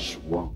joie.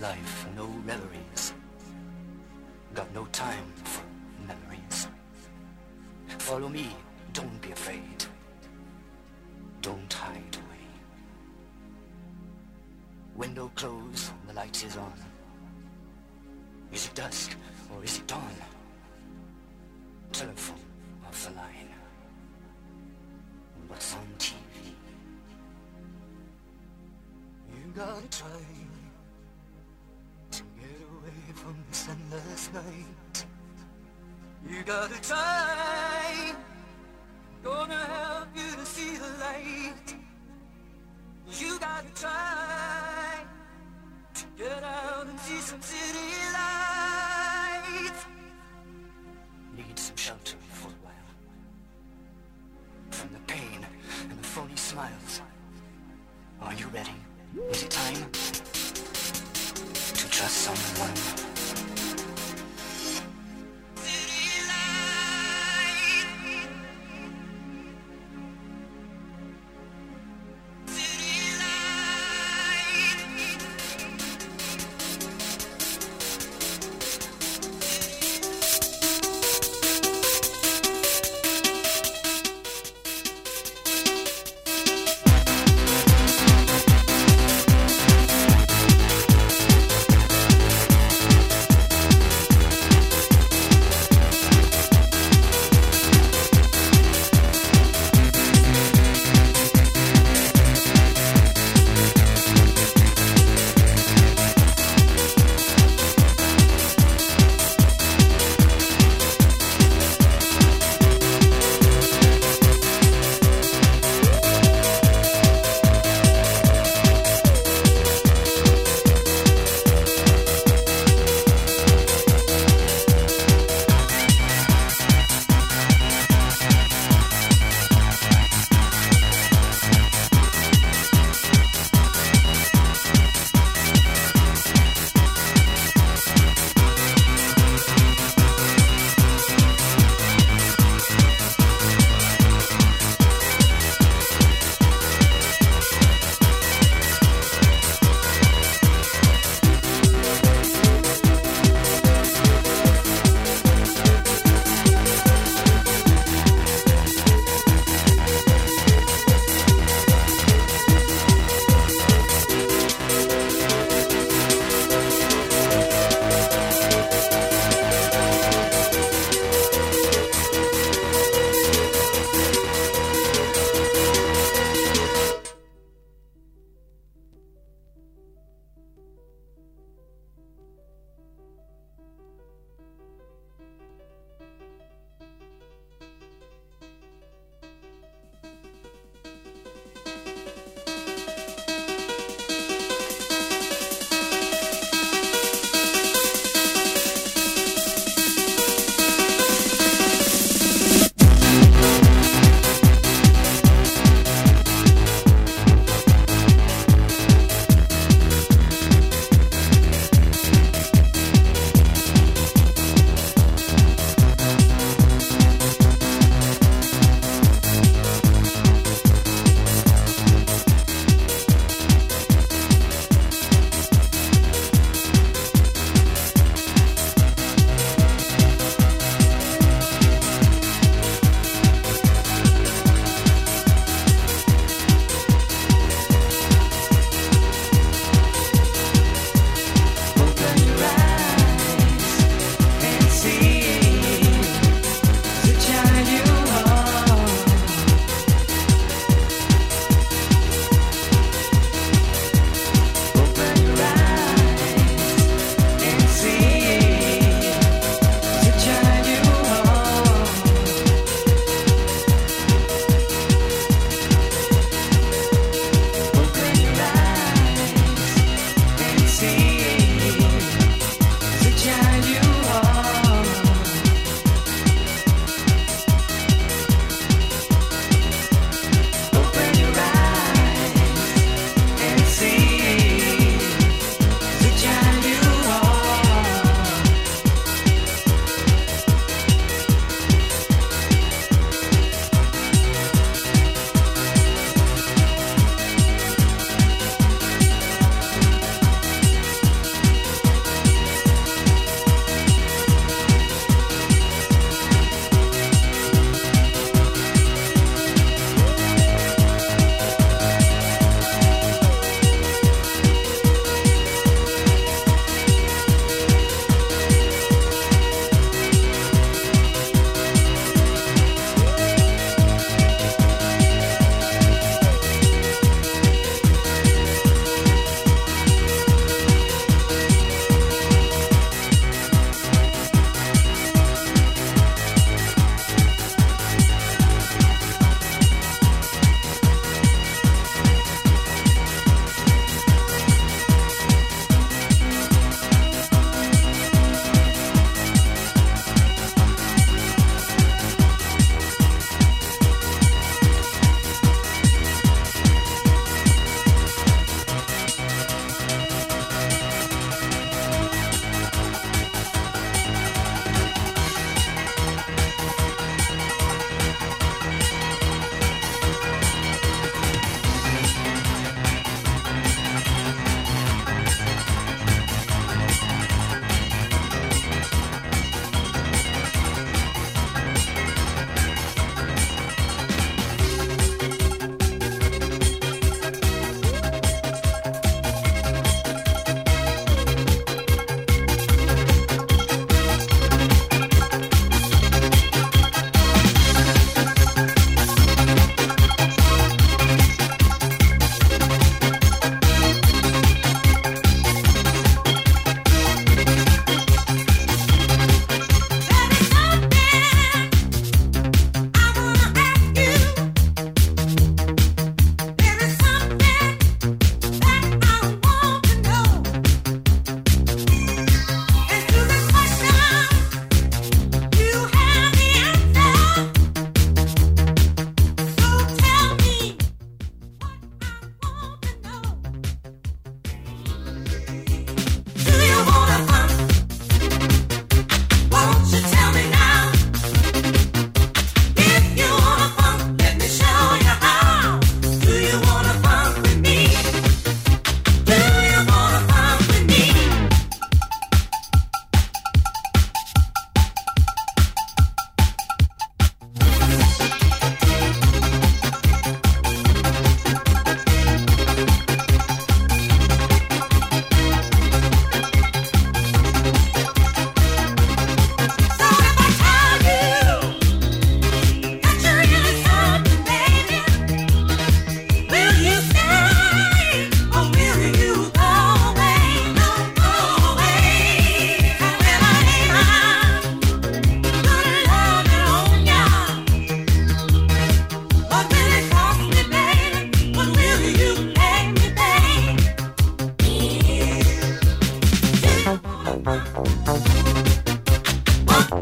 life, no reveries. Got no time for memories. Follow me, don't be afraid. Don't hide away. Window closed, the light is on. Is it dusk or is it dawn?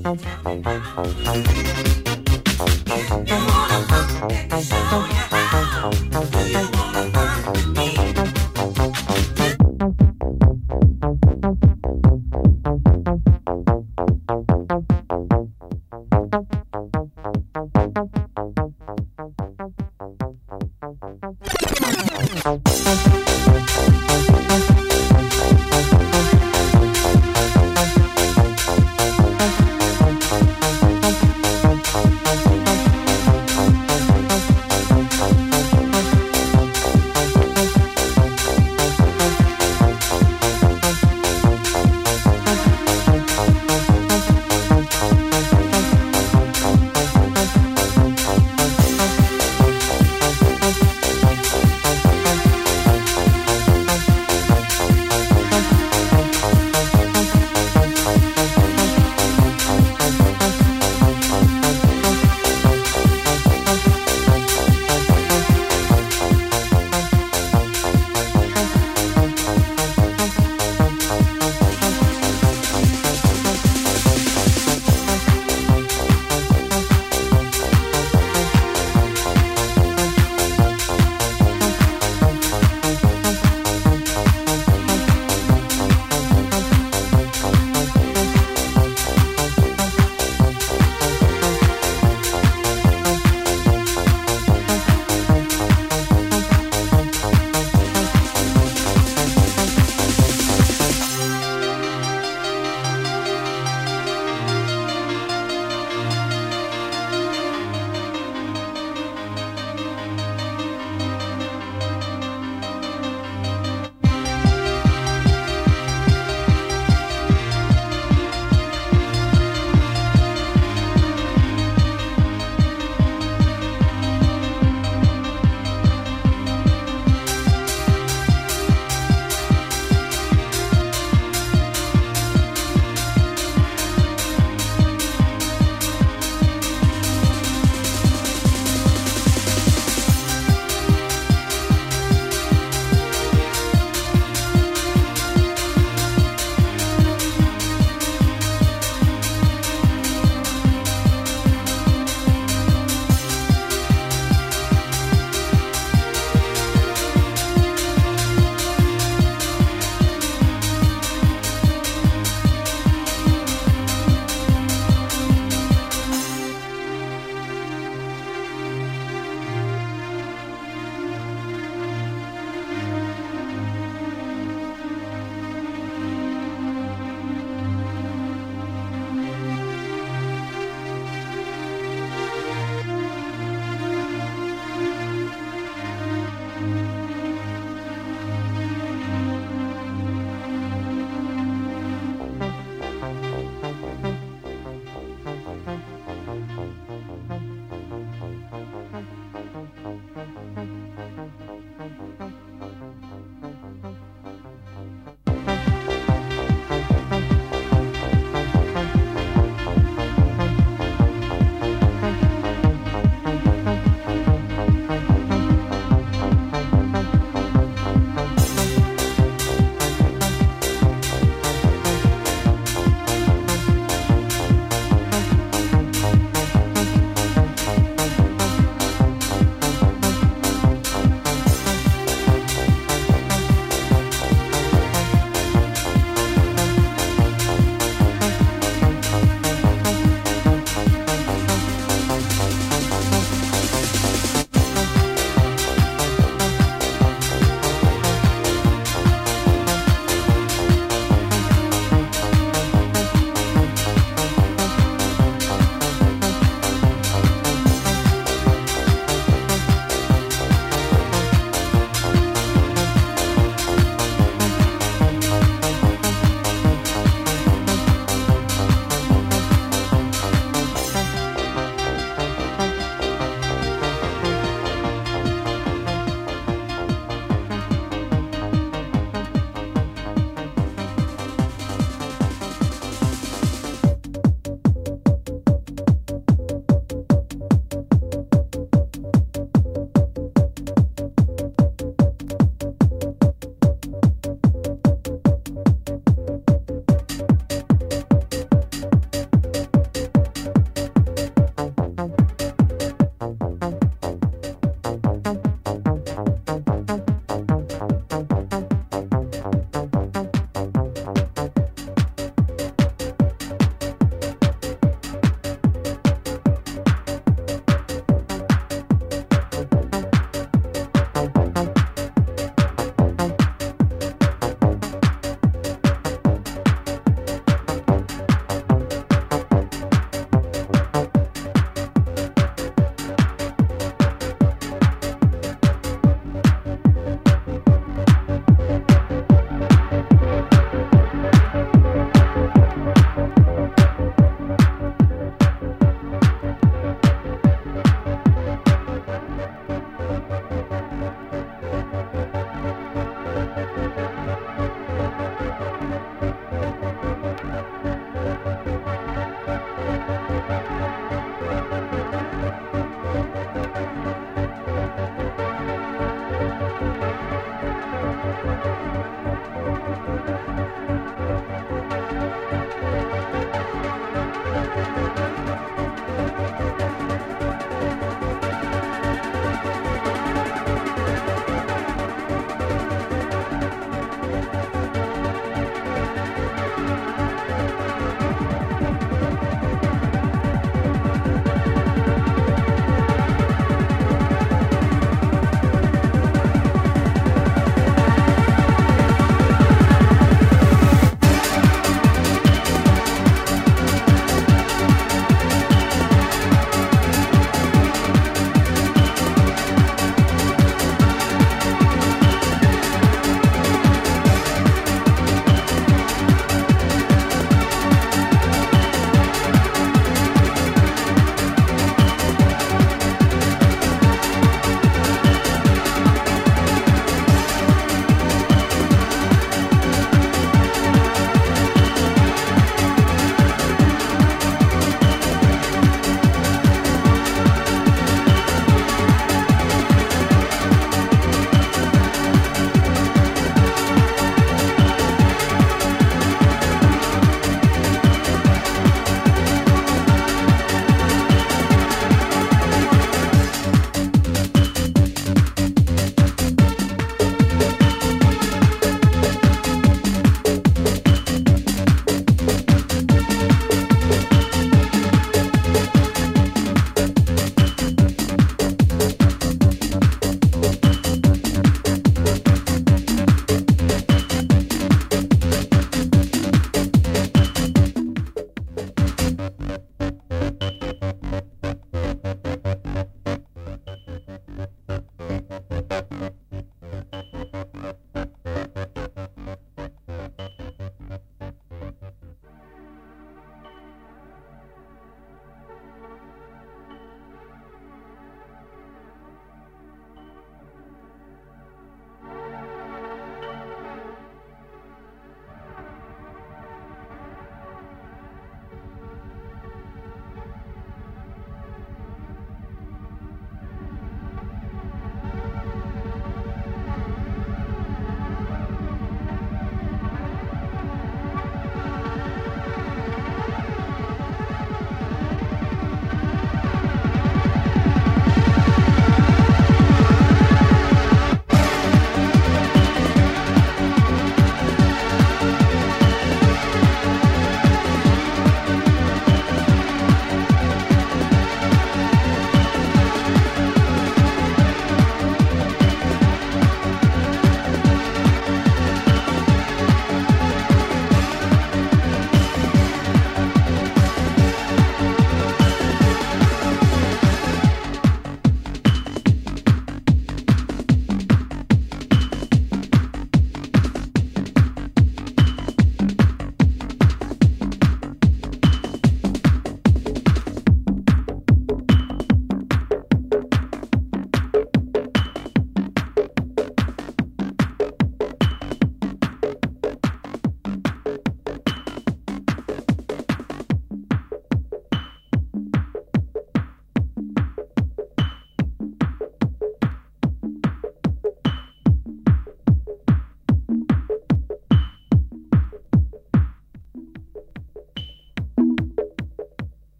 Do you wanna